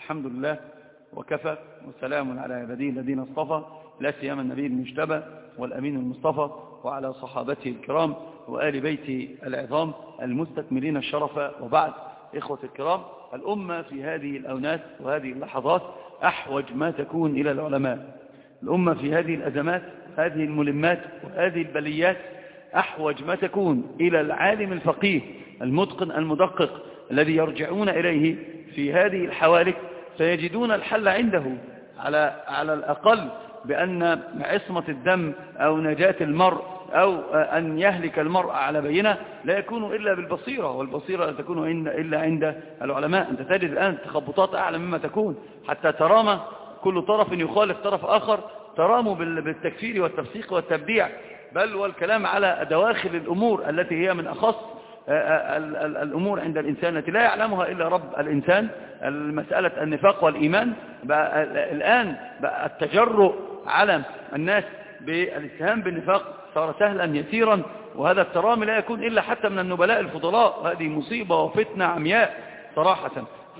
الحمد لله وكفى وسلام على عباده الذين اصطفى لا سيما النبي المجتبى والأمين المصطفى وعلى صحابته الكرام وآل بيت العظام المستكملين الشرف. وبعد إخوة الكرام الأمة في هذه الأونات وهذه اللحظات أحوج ما تكون إلى العلماء. الأمة في هذه الأزمات هذه الملمات وهذه البليات أحوج ما تكون إلى العالم الفقيه المتقن المدقق الذي يرجعون إليه في هذه الحوالك فيجدون الحل عنده على, على الأقل بأن عصمة الدم أو نجاة المرء أو أن يهلك المرء على بينة لا يكون إلا بالبصيرة والبصيرة لا تكون إلا عند العلماء. أنت تجد الآن تخبطات أعلى مما تكون. حتى ترام كل طرف يخالف طرف آخر ترام بالتكفير والتفسيق والتبديع. بل والكلام على دواخل الأمور التي هي من أخص الأمور عند الإنسان التي لا يعلمها إلا رب الإنسان. المسألة النفاق والإيمان. بقى الآن بقى التجرؤ على الناس بالاتهام بالنفاق صار سهلا يسيرا وهذا الترامي لا يكون إلا حتى من النبلاء الفضلاء. هذه مصيبة وفتنة عمياء صراحة.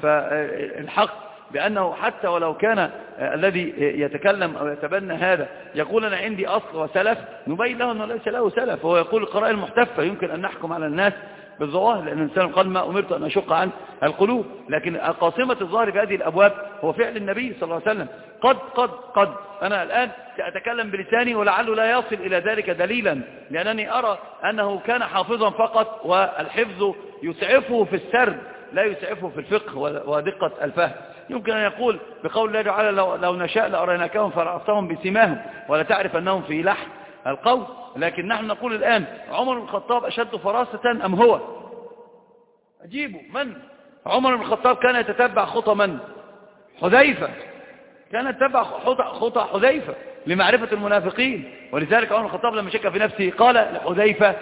فالحق بأنه حتى ولو كان الذي يتكلم أو يتبنى هذا يقول أنا عندي أصل وسلف نبين له أنه ليس له سلف. هو يقول القراءة المحتفة يمكن أن نحكم على الناس بالظواهر لأن الإنسان قال ما أمرت أن أشق عن القلوب. لكن قاصمة الظاهر في هذه الأبواب هو فعل النبي صلى الله عليه وسلم. قد قد قد. أنا الآن سأتكلم بلساني ولعله لا يصل إلى ذلك دليلا لأنني أرى أنه كان حافظا فقط والحفظ يسعفه في السرد لا يسعفه في الفقه ودقة الفهم. يمكن أن يقول بقول الله تعالى لو, نشاء لأريناكهم فرعصهم بسماهم ولا تعرف أنهم في لحن القول لكن نحن نقول الآن عمر بن الخطاب أشد فراسة أم هو؟ أجيبوا من؟ عمر بن الخطاب كان يتتبع خطى من؟ حذيفة. كان يتبع خطى حذيفة لمعرفة المنافقين. ولذلك عمر بن الخطاب لما شك في نفسه قال لحذيفة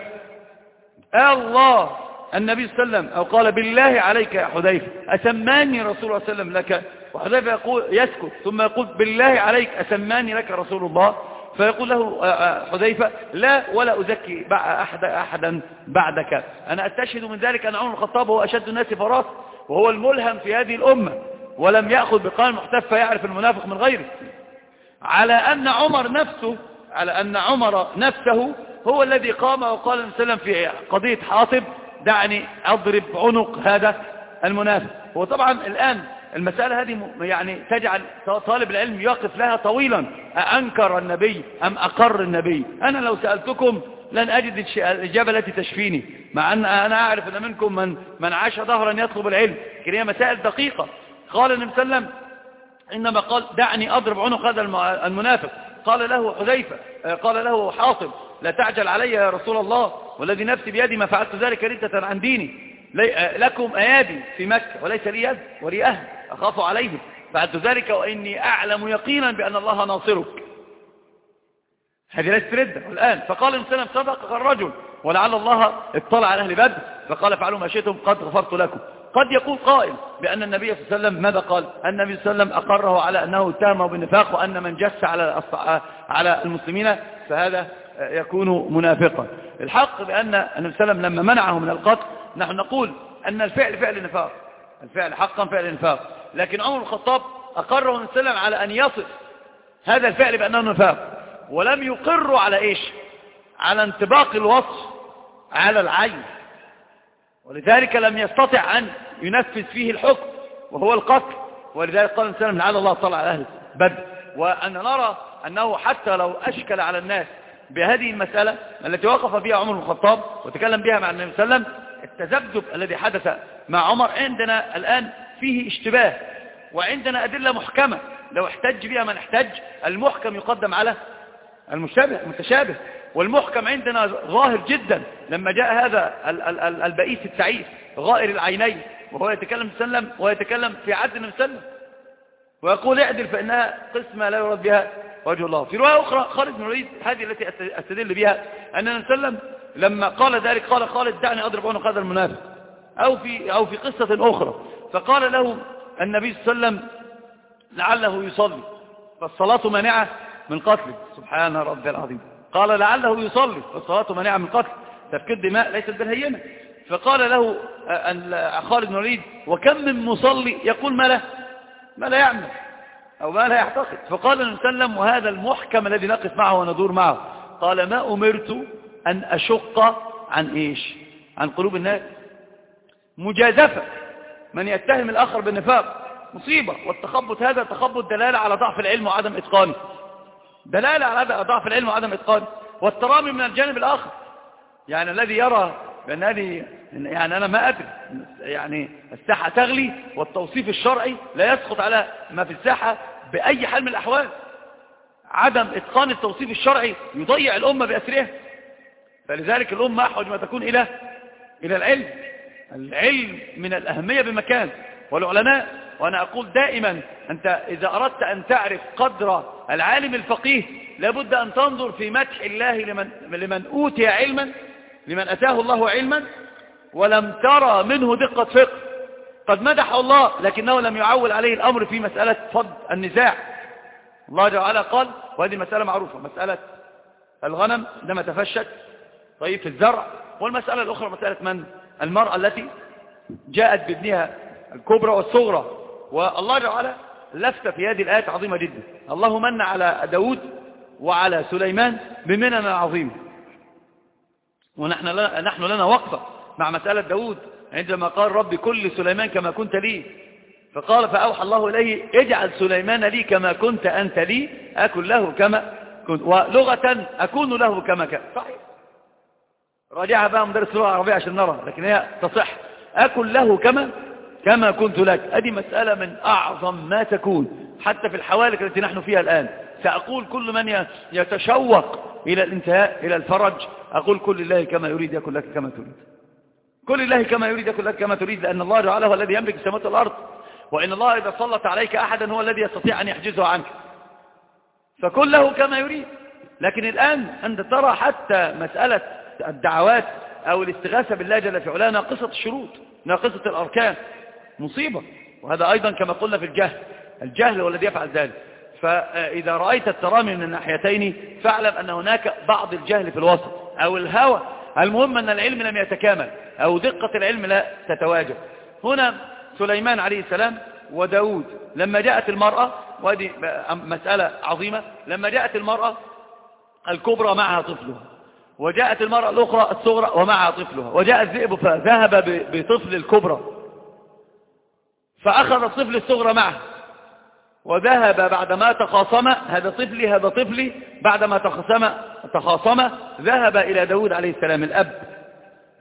الله النبي صلى الله عليه وسلم. أو قال بالله عليك يا حذيفة أسماني رسول الله صلى الله عليه وسلم لك؟ وحذيفة يقول يسكت ثم يقول بالله عليك أسماني لك رسول الله؟ فيقول له حذيفة لا ولا أزكي أحد أحدا بعدك. أنا أستشهد من ذلك أن عمر الخطاب هو أشد الناس فراسة وهو الملهم في هذه الأمة ولم يأخذ بقال محتف فيعرف المنافق من غيره. على أن عمر نفسه على أن عمر نفسه هو الذي قام وقال وسلم في قضية حاطب دعني أضرب عنق هذا المنافق. هو طبعا الآن المسألة هذه يعني تجعل طالب العلم يقف لها طويلا. أنكر النبي أم أقر النبي؟ أنا لو سألتكم لن أجد الإجابة التي تشفيني مع أن أنا أعرف أن منكم من, من عاش ظهرا يطلب العلم. لكن هي مسائل دقيقة. قال النبي صلى الله عليه وسلم إنما قال دعني أضرب عنق هذا المنافق. قال له حذيفة قال له حاطب لا تعجل علي يا رسول الله والذي نفسي بيدي ما فعلت ذلك ردة عن ديني. لكم أيادي في مكة وليس لي يد ولي أهل أخاف عليهم. فعلت ذلك وإني أعلم يقينا بأن الله ناصرك. هذه ليست ردة والآن فقال إنسان صدق الرجل ولعل الله اطلع على أهل بدر. فقال فعلوا ما شئتم قد غفرت لكم. قد يقول قائل بأن النبي صلى الله عليه وسلم ماذا قال؟ النبي صلى الله عليه وسلم أقره على أنه اتهمه بالنفاق وأن من جس على على المسلمين فهذا يكون منافقا. الحق بأن النبي صلى الله عليه وسلم لما منعه من القتل نحن نقول أن الفعل فعل نفاق. الفعل حقا فعل نفاق. لكن عمر الخطاب أقره النبي صلى على أن يصف هذا الفعل بأنه نفاق. ولم يقروا على إيش؟ على انطباق الوصف على العين. ولذلك لم يستطع أن ينفذ فيه الحكم وهو القتل. ولذلك قال النبي صلى الله عليه وسلم لعل الله طلع على أهل بدر. وأن نرى أنه حتى لو أشكل على الناس بهذه المسألة التي وقف بها عمر الخطاب وتكلم بها مع النبي صلى الله عليه وسلم التذبذب الذي حدث مع عمر عندنا الآن فيه اشتباه وعندنا أدلة محكمة. لو احتج بها من احتج المحكم يقدم على المشابه المتشابه. والمحكم عندنا ظاهر جدا لما جاء هذا البئيس التعيس غائر العينين وهو يتكلم سلم ويتكلم في عد النبي سلم ويقول اعدل فإنها قسمة لا يرد بها وجه الله. في رواية أخرى خالد بن الوليد هذه التي أستدل بها أن النبي سلم لما قال ذلك قال خالد دعني أضرب عنق هذا المنافق. أو في, أو في قصة أخرى. فقال له النبي صلى الله عليه وسلم لعله يصلي. فالصلاة مانعة من قتله. سبحان ربي العظيم. قال لعله يصلي فالصلاة مانعة من قتله. تفكير دماء ليست بالهينة. فقال له خالد بن الوليد وكم من مصلي يقول ما له ما لا يعمل أو ما لا يعتقد. فقال النبي صلى الله عليه وسلم وهذا المحكم الذي نقف معه وندور معه. قال ما أمرت أن أشق عن إيش؟ عن قلوب الناس. مجازفة. من يتهم الآخر بالنفاق. مصيبة. والتخبط هذا تخبط دلالة على ضعف العلم وعدم إتقانه. دلالة على ضعف العلم وعدم إتقانه. والترامي من الجانب الآخر. يعني الذي يرى بأن هذه يعني أنا ما أدري. يعني الساحة تغلي والتوصيف الشرعي لا يسقط على ما في الساحة بأي حال من الأحوال. عدم إتقان التوصيف الشرعي يضيع الأمة بأسرها. فلذلك الأمة أحوج ما تكون إلى إلى العلم. العلم من الأهمية بمكان. والعلماء وأنا أقول دائما أنت إذا أردت أن تعرف قدر العالم الفقيه لابد أن تنظر في مدح الله لمن, لمن أوتي علما لمن أتاه الله علما ولم ترى منه دقة فقه. قد مدح الله لكنه لم يعول عليه الأمر في مسألة فض النزاع. الله جل وعلا قال وهذه مسألة معروفة. مسألة الغنم عندما تفشت طيب في الزرع. والمسألة الأخرى مسألة من؟ المرأة التي جاءت بابنها الكبرى والصغرى. والله جل وعلا لفت في هذه الآية عظيمة جدا. الله من على داود وعلى سليمان بمنن عظيم. ونحن لنا, نحن لنا وقفة مع مسألة داود. عندما قال ربي كل سليمان كما كنت لي فقال فأوحى الله إليه اجعل سليمان لي كما كنت أنت لي أكن له كما كنت. ولغة أكون له كما كان صحيح. راجعها بقى مدرس اللغة العربية عشان نرى لكن هي تصح. أكن له كما كما كنت لك. هذه مسألة من أعظم ما تكون حتى في الحوالك التي نحن فيها الآن. سأقول كل من يتشوق إلى الانتهاء إلى الفرج. أقول كل الله كما يريد يكن لك كما تريد. كل الله كما يريد يكن لك كما تريد لأن الله جعله الذي يملك السماوات والأرض. وإن الله إذا سلط عليك أحدا هو الذي يستطيع أن يحجزه عنك. فكل له كما يريد. لكن الآن أنت ترى حتى مسألة الدعوات أو الاستغاثة بالله جل في علاه ناقصة الشروط ناقصة الأركان مصيبة. وهذا أيضا كما قلنا في الجهل الجهل هو الذي يفعل ذلك. فإذا رأيت الترامي من الناحيتين فاعلم أن هناك بعض الجهل في الوسط أو الهوى. المهم أن العلم لم يتكامل أو دقة العلم لا تتواجد. هنا سليمان عليه السلام وداود. لما جاءت المرأة وهذه مسألة عظيمة لما جاءت المرأة الكبرى معها طفلها. وجاءت المرأة الأخرى الصغرى ومعها طفلها. وجاء الذئب فذهب بطفل الكبرى. فأخذ الطفل الصغرى معه. وذهب بعدما تخاصم هذا طفلي هذا طفلي. بعدما تخاصم تخاصم ذهب إلى داود عليه السلام الأب.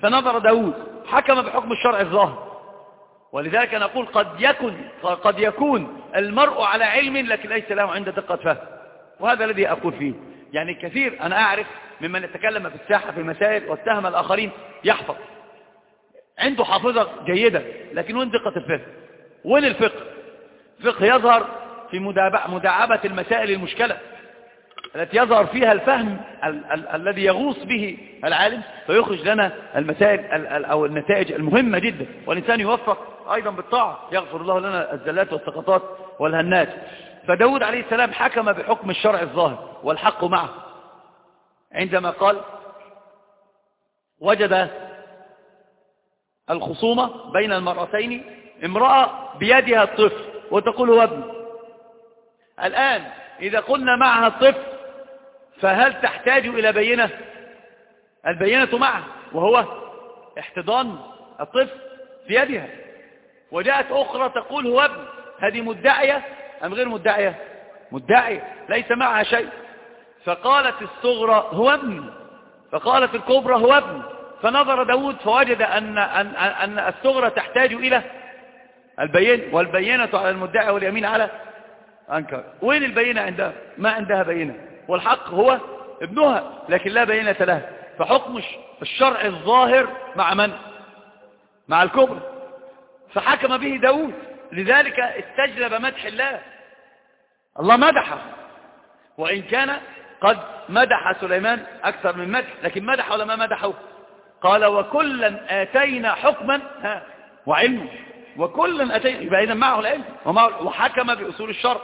فنظر داود حكم بحكم الشرع الظاهر. ولذلك نقول قد يكون قد يكون المرء على علم لكن ليس له عند دقة فهم. وهذا الذي أقول فيه. يعني كثير أنا أعرف ممن يتكلم في الساحة في المسائل واتهم الآخرين يحفظ. عنده حافظة جيدة لكن وين دقة الفهم وين الفقه؟ فقه يظهر في مداعبة المسائل المشكلة التي يظهر فيها الفهم ال ال الذي يغوص به العالم فيخرج لنا المسائل ال أو النتائج المهمة جدا. والإنسان يوفق أيضا بالطاعة يغفر الله لنا الزلات والسقطات والهنات. فداود عليه السلام حكم بحكم الشرع الظاهر والحق معه. عندما قال وجد الخصومة بين المرأتين امرأة بيدها الطفل وتقول هو ابن. الآن إذا قلنا معها الطفل فهل تحتاج إلى بينة؟ البينة معه وهو احتضان الطفل في يدها. وجاءت أخرى تقول هو ابن. هذه مدعية أم غير مدعية؟ مدعية ليس معها شيء. فقالت الصغرى هو ابن. فقالت الكبرى هو ابن. فنظر داود فوجد أن, أن, أن الصغرى تحتاج إلى البين والبينة على المدعي واليمين على أنكر. وين البينة عندها؟ ما عندها بينة والحق هو ابنها لكن لا بينة له فحكم الشرع الظاهر مع من؟ مع الكبرى. فحكم به داود. لذلك استجلب مدح الله. الله مدحه. وإن كان قد مدح سليمان أكثر من مدح لكن مدح ولا ما مدحه؟ قال وكلا آتينا حكما ها وعلما وكلا أتينا يبقى إذا معه العلم وحكم بأصول الشرع.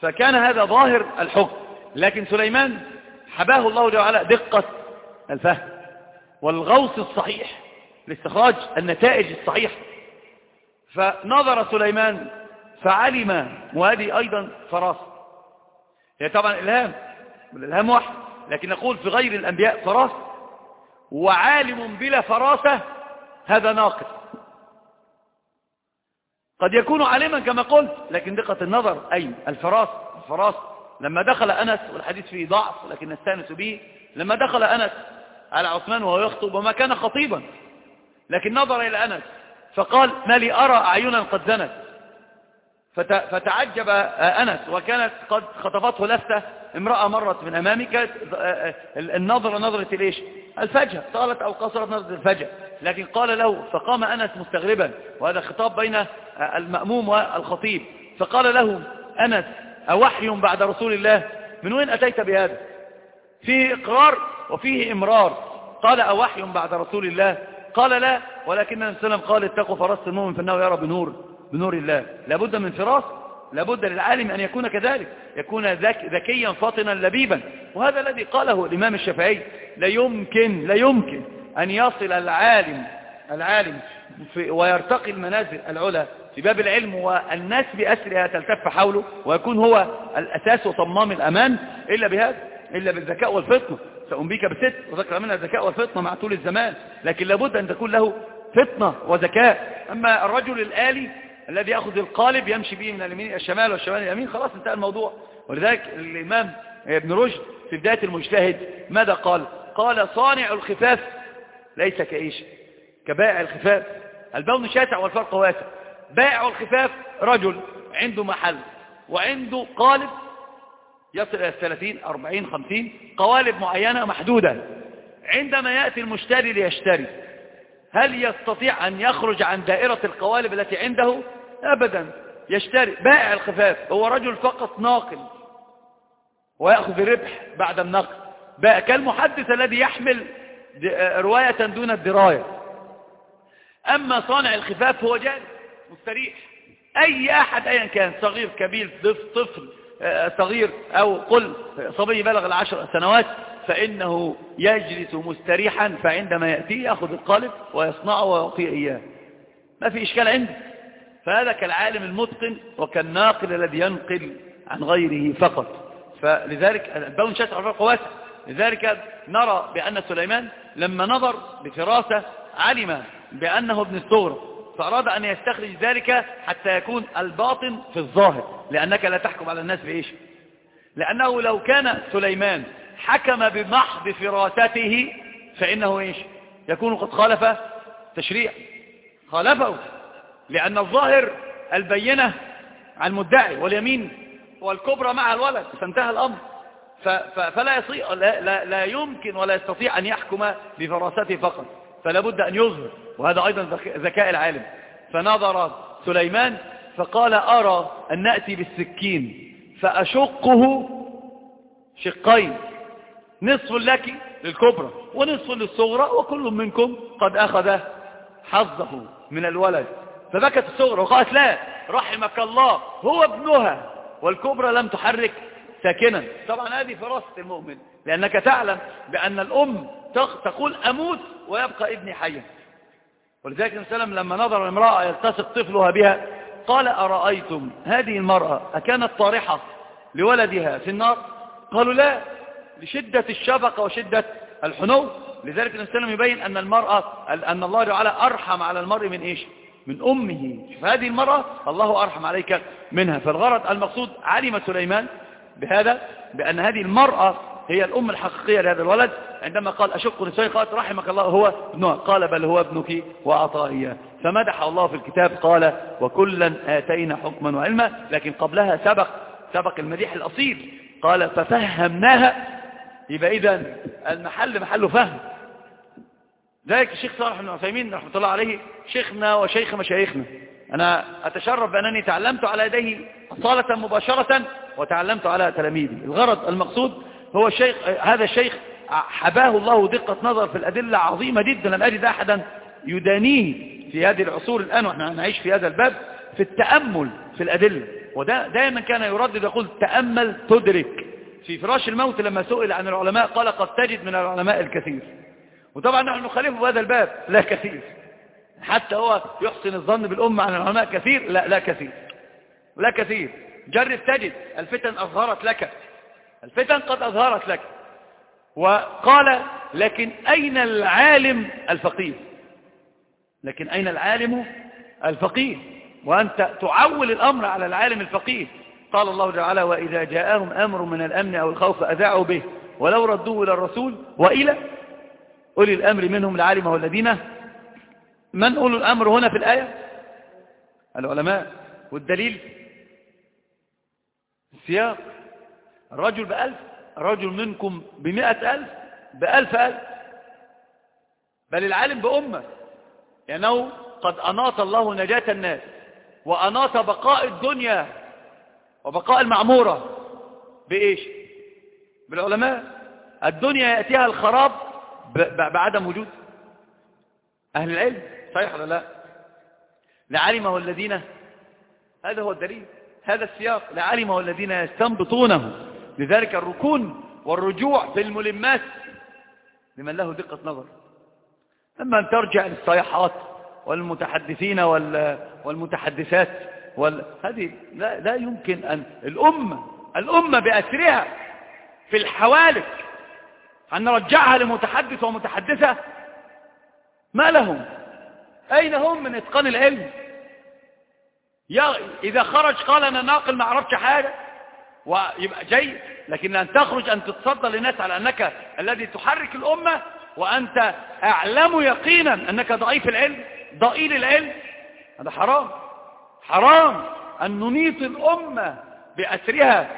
فكان هذا ظاهر الحكم. لكن سليمان حباه الله جل وعلا دقة الفهم والغوص الصحيح لاستخراج النتائج الصحيحة. فنظر سليمان فعلم وهذه أيضا فراسة. هي طبعا إلهام. والإلهام واحد. لكن نقول في غير الأنبياء فراسة وعالم بلا فراسة هذا ناقص. قد يكون عالما كما قلت لكن دقة النظر أين؟ الفراسة الفراسة لما دخل أنس والحديث فيه ضعف لكن نستأنس به. لما دخل أنس على عثمان وهو يخطب وما كان خطيبا لكن نظر إلى أنس فقال ما لي أرى أعينا قد زنت. فتعجب أنس وكانت قد خطفته لفتة امرأة مرت من أمامك النظرة نظرة ليش الفجأة طالت أو قصرت نظرة الفجأة لكن قال له فقام أنس مستغربا وهذا خطاب بين المأموم والخطيب. فقال له أنس أوحي بعد رسول الله؟ من وين أتيت بهذا؟ فيه إقرار وفيه إمرار. قال أوحي بعد رسول الله؟ قال لا. ولكن النبي صلى الله عليه وسلم قال اتقوا فراسة المؤمن فإنه يرى بنور بنور الله. لابد من فراس لابد للعالم أن يكون كذلك. يكون ذك ذكيا فاطنا لبيبا. وهذا الذي قاله الإمام الشافعي. لا يمكن لا يمكن أن يصل العالم العالم ويرتقي المنازل العلى في باب العلم والناس بأسرها تلتف حوله ويكون هو الأساس وصمام الأمان. إلا بهذا إلا بالذكاء والفطنة. سأنبيك بست وذكر منها الذكاء والفطنة مع طول الزمان. لكن لابد أن تكون له فطنة وذكاء. أما الرجل الآلي الذي يأخذ القالب يمشي به من اليمين الشمال والشمال اليمين خلاص انتهى الموضوع. ولذلك الإمام ابن رشد في بداية المجتهد ماذا قال؟ قال صانع الخفاف ليس كإيش؟ كبائع الخفاف. البون شاسع والفرق واسع. بائع الخفاف رجل عنده محل وعنده قالب يصل إلى 30 40 50 قوالب معينة محدودة. عندما يأتي المشتري ليشتري هل يستطيع أن يخرج عن دائرة القوالب التي عنده؟ أبدا. يشتري بائع الخفاف. هو رجل فقط ناقل. ويأخذ ربح بعد النقل بائع كالمحدث الذي يحمل رواية دون الدراية. أما صانع الخفاف هو جالس مستريح. أي أحد أيا كان صغير كبير طفل آه، صغير أو قل صبي بلغ العشر سنوات فإنه يجلس مستريحا فعندما يأتي يأخذ القالب ويصنعه ويعطيه إياه. ما في إشكال عنده فهذا كالعالم المتقن وكالناقل الذي ينقل عن غيره فقط. فلذلك البون شاسع الفرق واسع. لذلك نرى بأن سليمان لما نظر بفراسة علم بأنه ابن الصغرى فأراد أن يستخرج ذلك حتى يكون الباطن في الظاهر. لأنك لا تحكم على الناس بإيش؟ لأنه لو كان سليمان حكم بمحض فراسته فإنه إيش؟ يكون قد خالف تشريع. خالفه. لأن الظاهر البينة عن المدعي واليمين والكبرى مع الولد فانتهى الأمر. فلا, يصير لا, لا, لا يمكن ولا يستطيع أن يحكم بفراسته فقط فلا بد أن يظهر وهذا أيضا ذكاء العالم. فنظر سليمان فقال أرى أن نأتي بالسكين فأشقه شقين نصف لك للكبرى ونصف للصغرى وكل منكم قد أخذ حظه من الولد. فبكت الصغرى وقالت لا رحمك الله هو ابنها. والكبرى لم تحرك ساكنا. طبعا هذه فراسة المؤمن لأنك تعلم بأن الأم تقول أموت ويبقى ابني حيا. ولذلك النبي صلى الله عليه وسلم لما نظر المرأة يلتصق طفلها بها قال أرأيتم هذه المرأة أكانت طارحة لولدها في النار؟ قالوا لا لشدة الشفقة وشدة الحنو. لذلك النبي صلى الله عليه وسلم يبين أن المرأة أن الله تعالى أرحم على المرء من إيش؟ من أمه. فهذه المرأة الله أرحم عليك منها. فالغرض المقصود علم سليمان بهذا بأن هذه المرأة هي الأم الحقيقية لهذا الولد. عندما قال أشق نسوي قالت رحمك الله هو ابنها. قال بل هو ابنك وأعطاه إياه فمدح الله في الكتاب قال وكلا آتينا حكما وعلما لكن قبلها سبق سبق المديح الأصيل. قال ففهمناها. يبقى إذا المحل محل فهم. ذلك الشيخ صالح بن عثيمين رحمة الله عليه شيخنا وشيخ مشايخنا. أنا أتشرف بأنني تعلمت على يديه أصالة مباشرة وتعلمت على تلاميذي. الغرض المقصود هو الشيخ هذا الشيخ حباه الله دقة نظر في الأدلة عظيمة جدا. لم أجد أحدا يدانيه في هذه العصور الآن ونحن نعيش في هذا الباب في التأمل في الأدلة. وده دائما كان يردد يقول تأمل تدرك. في فراش الموت لما سئل عن العلماء قال قد تجد من العلماء الكثير. وطبعا نحن نخالفه في هذا الباب. لا كثير. حتى هو يحسن الظن بالأمة عن العلماء كثير. لا لا كثير. ولا كثير. جرب تجد الفتن أظهرت لك. الفتن قد أظهرت لك. وقال لكن أين العالم الفقيه؟ لكن أين العالم الفقيه؟ وأنت تعول الأمر على العالم الفقيه. قال الله تعالى وإذا جاءهم أمر من الأمن أو الخوف أذاعوا به. ولو ردوه إلى الرسول وإلى أولي الأمر منهم العالم والذين من أولو الأمر هنا في الآية؟ العلماء. والدليل؟ السياق. الرجل بألف الرجل منكم بمئة ألف بألف ألف. بل العالم بأمة. لأنه قد أناط الله نجاة الناس وأناط بقاء الدنيا وبقاء المعمورة. بإيش؟ بالعلماء. الدنيا يأتيها الخراب بعدم وجود أهل العلم صحيح ولا لا؟ لعلمه الذين هذا هو الدليل هذا السياق لعلمه الذين يستنبطونه لذلك الركون والرجوع في الملمات لمن له دقة نظر. أما أن ترجع للصيحات والمتحدثين والمتحدثات وال... هذه لا, لا يمكن أن الأمة الأمة بأسرها في الحوالك أن نرجعها لمتحدث ومتحدثة؟ ما لهم؟ أين هم من إتقان العلم؟ يا إذا خرج قال أنا ناقل ما عرفتش حاجة. ويبقى جيد. لكن أن تخرج أن تتصدى للناس على أنك الذي تحرك الأمة وأنت أعلم يقينا أنك ضعيف العلم ضئيل العلم. هذا حرام. حرام أن ننيط الأمة بأسرها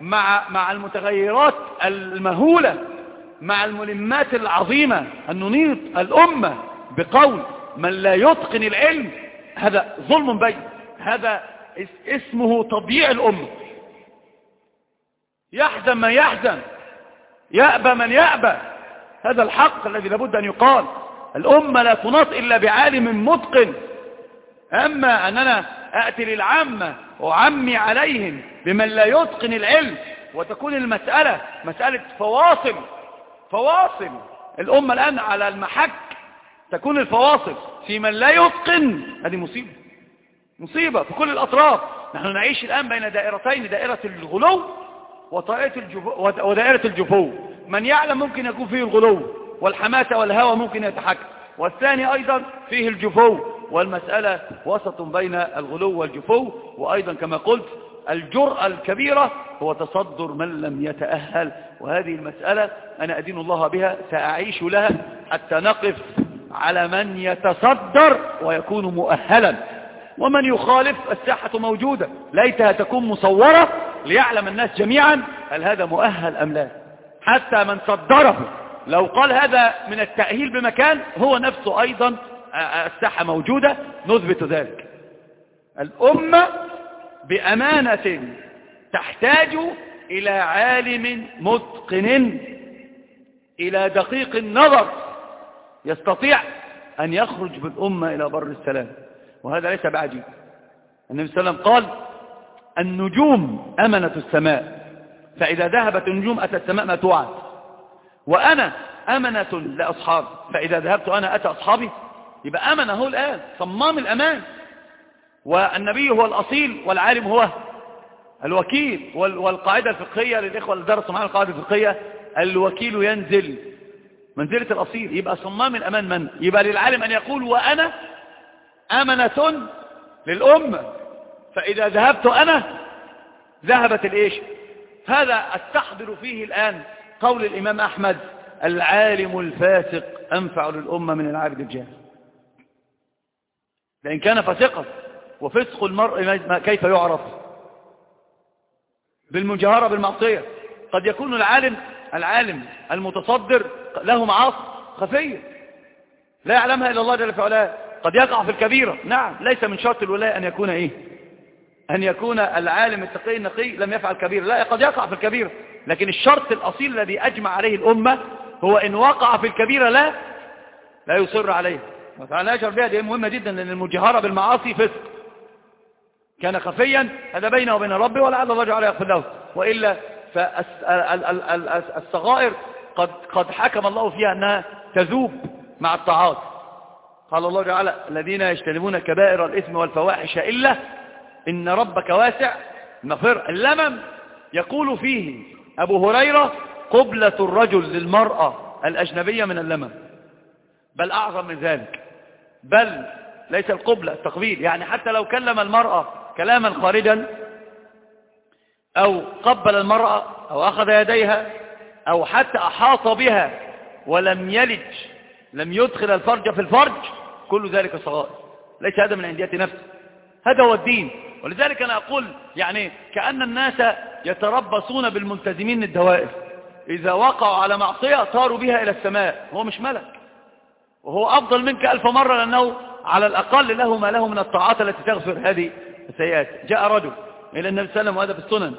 مع, مع المتغيرات المهولة. مع الملمات العظيمة أن ننيط الأمة بقول من لا يتقن العلم هذا ظلم بين هذا اسمه تضييع الأمة. يحزن من يحزن يأبى من يأبى هذا الحق الذي لابد أن يقال. الأمة لا تناط إلا بعالم متقن. أما أننا أأتي للعامة وعمي عليهم بمن لا يتقن العلم وتكون المسألة مسألة فواصل. فواصل. الأمة الآن على المحك تكون الفواصل في من لا يتقن. هذه مصيبة. مصيبة في كل الأطراف. نحن نعيش الآن بين دائرتين دائرة الغلو ودائرة الجفو. من يعلم ممكن يكون فيه الغلو والحماسة والهوى ممكن يتحكم. والثاني أيضا فيه الجفو. والمسألة وسط بين الغلو والجفو. وأيضا كما قلت الجرأة الكبيرة هو تصدر من لم يتأهل. وهذه المسألة أنا أدين الله بها سأعيش لها حتى نقف على من يتصدر ويكون مؤهلا. ومن يخالف الساحة موجودة. ليتها تكون مصورة ليعلم الناس جميعا هل هذا مؤهل أم لا. حتى من صدره. لو قال هذا من التأهيل بمكان هو نفسه أيضا الساحة موجودة. نثبت ذلك. الأمة بأمانة تحتاج إلى عالم متقن إلى دقيق النظر يستطيع أن يخرج بالأمة إلى بر السلام. وهذا ليس بعجيب النبي صلى الله عليه وسلم قال النجوم أمنة السماء فإذا ذهبت النجوم أتى السماء ما توعد. وأنا أمنة لأصحابي فإذا ذهبت أنا أتى أصحابي يبقى أمن هو الآن صمام الأمان. والنبي هو الأصيل والعالم هو الوكيل والقاعدة الفقهية للإخوة اللي درسوا معنا القاعدة الفقهية الوكيل ينزل. منزلة الأصيل يبقى صمام الأمان من؟ يبقى للعالم أن يقول وأنا أمنة للأمة فإذا ذهبت أنا ذهبت الإيش؟ هذا أستحضر فيه الآن قول الإمام أحمد العالم الفاسق أنفع للأمة من العابد الجاهل. لأن كان فاسقا. وفسق المرء كيف يعرف؟ بالمجاهرة بالمعصية. قد يكون العالم العالم المتصدر له معاصي خفية. لا يعلمها إلا الله جل في علاه. قد يقع في الكبيرة. نعم ليس من شرط الولاية أن يكون إيه؟ أن يكون العالم التقي النقي لم يفعل كبيرة لا قد يقع في الكبيرة. لكن الشرط الأصيل الذي أجمع عليه الأمة هو إن وقع في الكبيرة لا لا يصر عليه. وتعالى يشعر بها دي مهمة جدا لأن المجاهرة بالمعاصي فسق. كان خفيا هذا بينه وبين ربه ولعل الله جعله يغفر له. وإلا فالصغائر قد, قد حكم الله فيها أنها تذوب مع الطاعات. قال الله تعالى الذين يجتنبون كبائر الإثم والفواحش إلا إن ربك واسع المغفرة اللمم يقول فيه أبو هريرة قبلة الرجل للمرأة الأجنبية من اللمم. بل أعظم من ذلك. بل ليس القبلة التقبيل. يعني حتى لو كلم المرأة كلاما خارجا أو قبل المرأة أو أخذ يديها أو حتى أحاط بها ولم يلج لم يدخل الفرج في الفرج كل ذلك صغائر. ليس هذا من عندية نفسه هذا هو الدين. ولذلك أنا أقول يعني كأن الناس يتربصون بالملتزمين الدوائر. إذا وقعوا على معصية طاروا بها إلى السماء. هو مش ملك. وهو أفضل منك ألف مرة لأنه على الأقل له ما له من الطاعات التي تغفر. هذه السيئات. جاء رجل إلى النبي صلى الله عليه وسلم وهذا في السنن.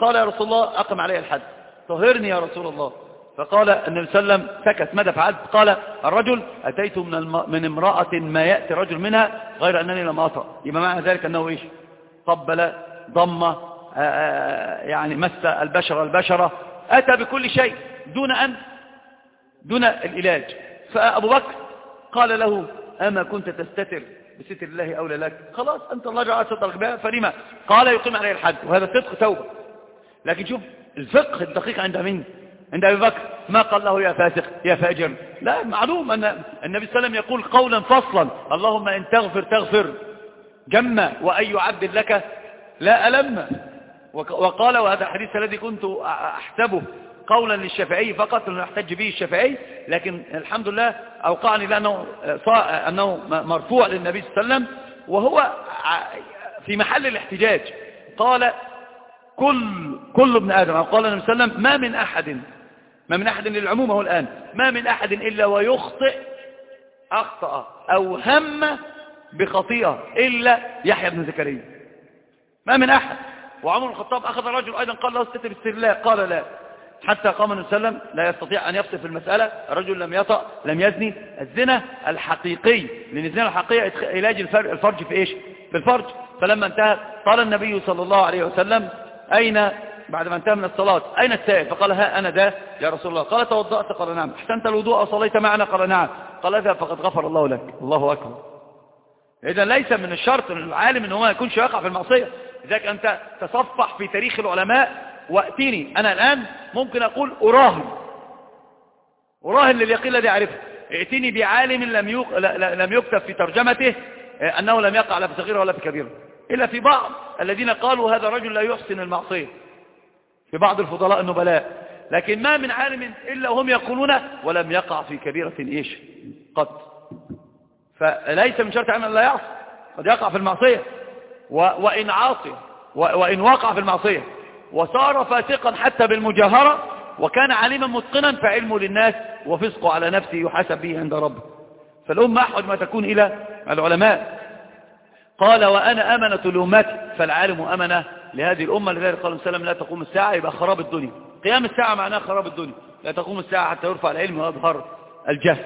قال يا رسول الله أقم علي الحد. طهرني يا رسول الله. فقال النبي صلى الله عليه وسلم سكت. ماذا فعلت؟ قال الرجل أتيت من, الم... من امرأة ما يأتي رجل منها غير أنني لم أطأ. يبقى معنى ذلك أنه إيش؟ قبل ضم يعني مس البشرة البشرة. أتى بكل شيء دون أن دون العلاج. فأبو بكر قال له أما كنت تستتر؟ بستر الله أولى لك. خلاص أنت الله جعل سترك بها فلما؟ قال يقيم عليه الحد وهذا صدق توبة. لكن شوف الفقه الدقيق عند مين؟ عند أبي بكر. ما قال له يا فاسق يا فاجر. لا معلوم أن النبي صلى الله عليه وسلم يقول قولا فصلا اللهم إن تغفر تغفر. جمّ وأي عبد لك؟ لا ألم. وقال وهذا الحديث الذي كنت أحسبه. قولا للشافعي فقط لأنه يحتج به الشافعي لكن الحمد لله أوقعني لأنه أنه مرفوع للنبي صلى الله عليه وسلم وهو في محل الاحتجاج. قال كل كل ابن آدم أو قال النبي صلى الله عليه وسلم ما من أحد ما من أحد للعموم هو الآن ما من أحد إلا ويخطئ أخطأ أو هم بخطيئة إلا يحيى بن زكريا. ما من أحد. وعمر الخطاب أخذ الرجل أيضا قال له استتر بالسر قال لا. حتى قام النبي صلى الله عليه وسلم لا يستطيع أن يفصل في المسألة. الرجل لم يطأ لم يزني. الزنا الحقيقي لأن الزنا الحقيقي علاج الفرج في إيش؟ في الفرج. فلما انتهى قال النبي صلى الله عليه وسلم أين؟ بعد ما انتهى من الصلاة أين السائل؟ فقال ها أنا ده يا رسول الله. قال توضأت؟ قال نعم. أحسنت الوضوء؟ وصليت معنا؟ قال نعم. قال اذهب فقد غفر الله لك. الله أكبر. إذا ليس من الشرط العالم أنه ما يكونش يقع في المعصية. لذلك أنت تصفح في تاريخ العلماء وأتيني. أنا الآن ممكن أقول أراهن. أراهن لليقين الذي أعرفه. ائتني بعالم لم. لم يكتب في ترجمته آه، أنه لم يقع لا في صغيرة ولا في كبيرة إلا في بعض الذين قالوا هذا الرجل لا يحسن المعصية. في بعض الفضلاء النبلاء. لكن ما من عالم إلا وهم يقولون ولم يقع في كبيرة إيش؟ قط. فليس من شرط أن لا يعصي. قد يقع في المعصية. وإن عاصي. وإن وقع في المعصية. وصار فاسقا حتى بالمجاهرة وكان عليما متقنا فعلمه للناس وفسقه على نفسه يحاسب به عند ربه. فالأمة أحوج ما تكون إلى العلماء. قال وأنا أمنة لأمتي. فالعالم أمنة لهذه الأمة. لذلك قال وسلم لا تقوم الساعة يبقى خراب الدنيا. قيام الساعة معناها خراب الدنيا. لا تقوم الساعة حتى يرفع العلم ويظهر الجهل.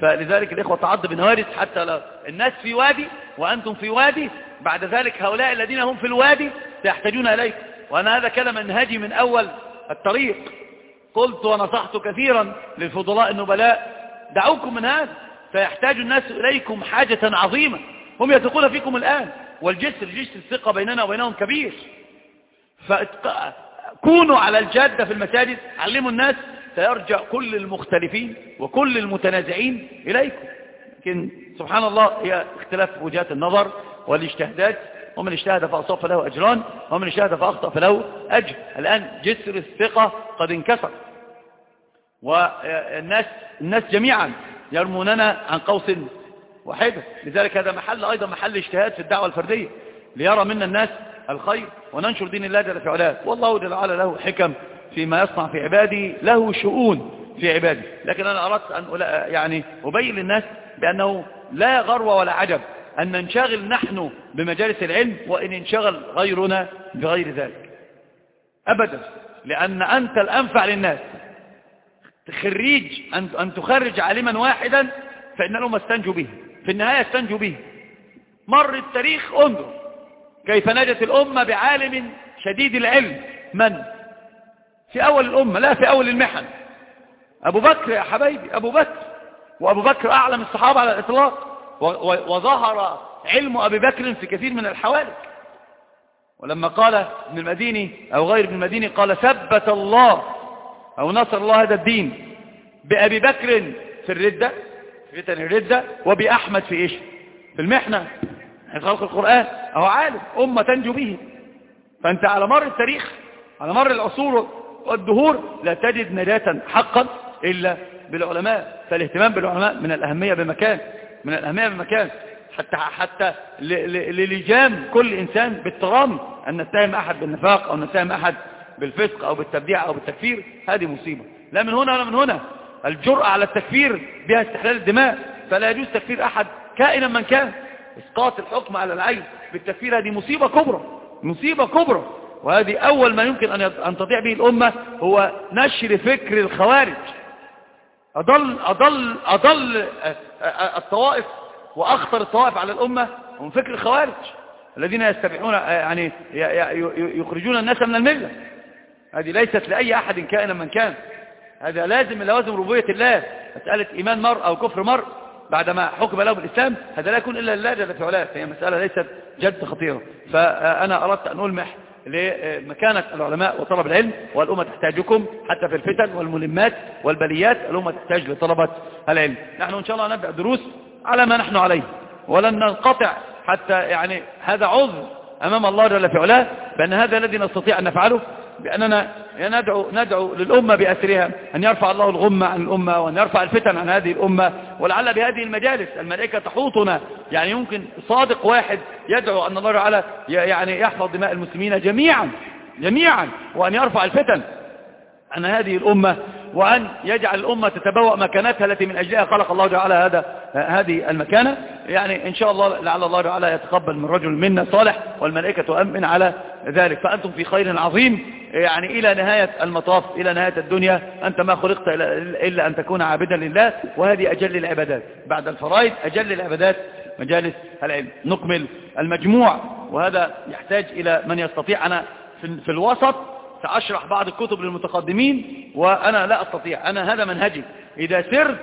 فلذلك الإخوة تعض بنوارس حتى لا الناس في وادي وأنتم في وادي. بعد ذلك هؤلاء الذين هم في الوادي سيحتاجون إليك. وأنا هذا كلام منهجي من أول الطريق. قلت ونصحت كثيرا للفضلاء النبلاء دعوكم من هذا سيحتاج الناس إليكم حاجة عظيمة. هم يثقون فيكم الآن والجسر جسر الثقة بيننا وبينهم كبير. فكونوا على الجادة في المساجد علموا الناس سيرجع كل المختلفين وكل المتنازعين إليكم. لكن سبحان الله هي اختلاف وجهات النظر والاجتهادات ومن اجتهد فأصاب فله أجران ومن اجتهد فأخطأ فله أجر. الآن جسر الثقة قد انكسر. والناس الناس جميعا يرموننا عن قوس واحدة لذلك هذا محل أيضا محل اجتهاد في الدعوة الفردية ليرى منا الناس الخير وننشر دين الله جل في علاه. والله جل وعلا له حكم فيما يصنع في عباده له شؤون في عباده. لكن أنا أردت أن يعني أبين للناس بأنه لا غرو ولا عجب. أن ننشغل نحن بمجالس العلم وإن انشغل غيرنا بغير ذلك. أبدا. لأن أنت الأنفع للناس. خريج أن تخرج عالما واحدا فإن لهم استنجوا به. في النهاية استنجوا به. مر التاريخ انظر كيف نجت الأمة بعالم شديد العلم. من؟ في أول الأمة لا في أول المحن. أبو بكر يا حبايبي أبو بكر. وأبو بكر أعلم الصحابة على الإطلاق. وظهر علم أبي بكر في كثير من الحوالك ولما قال ابن المديني أو غير ابن المديني قال ثبت الله أو نصر الله هذا الدين بأبي بكر في الردة في فتن الردة وبأحمد في إيش؟ في المحنة. في خلق القرآن أو عالم أمة تنجو به. فأنت على مر التاريخ على مر العصور والدهور لا تجد نجاة حقا إلا بالعلماء. فالاهتمام بالعلماء من الأهمية بمكان. من الأهمية بمكان حتى حتى للجام كل إنسان بالترامي أن نتهم أحد بالنفاق أو نتهم أحد بالفسق أو بالتبديع أو بالتكفير هذه مصيبة. لا من هنا ولا من هنا. الجرأة على التكفير بها استحلال الدماء. فلا يجوز تكفير أحد كائنا من كان. إسقاط الحكم على العين بالتكفير هذه مصيبة كبرى. مصيبة كبرى. وهذه أول ما يمكن أن تضيع به الأمة هو نشر فكر الخوارج. أضل, أضل, أضل الطوائف وأخطر الطوائف على الأمة هم فكر الخوارج الذين يستبعون يعني يخرجون الناس من الملة. هذه ليست لأي أحد كائنا من كان. هذا لازم من لوازم ربوية الله. مسألة إيمان مر أو كفر مر بعدما حكم له بالإسلام هذا لا يكون إلا لله جل في علاه. فهي مسألة ليست جد خطيرة. فأنا أردت أن ألمح لمكانة العلماء وطلب العلم والأمة تحتاجكم حتى في الفتن والملمات والبليات الأمة تحتاج لطلبة العلم. نحن إن شاء الله نبدأ دروس على ما نحن عليه ولن ننقطع حتى يعني هذا عذر أمام الله جل في علاه بأن هذا الذي نستطيع أن نفعله بأننا ندعو, ندعو للأمة بأسرها أن يرفع الله الغمة عن الأمة وأن يرفع الفتن عن هذه الأمة ولعل بهذه المجالس الملائكة تحوطنا. يعني يمكن صادق واحد يدعو أن الله تعالى يعني يحفظ دماء المسلمين جميعا جميعا وأن يرفع الفتن عن هذه الأمة وأن يجعل الأمة تتبوأ مكانتها التي من أجلها خلق الله تعالى هذا هذه المكانة. يعني إن شاء الله لعل الله تعالى يتقبل من رجل منا صالح والملائكة تؤمن على ذلك. فأنتم في خير عظيم. يعني إلى نهاية المطاف إلى نهاية الدنيا أنت ما خلقت إلا أن تكون عابدا لله وهذه أجل العبادات بعد الفرائض أجل العبادات مجالس العلم. نكمل المجموع وهذا يحتاج إلى من يستطيع. أنا في الوسط سأشرح بعض الكتب للمتقدمين وأنا لا أستطيع. أنا هذا منهجي. إذا سرت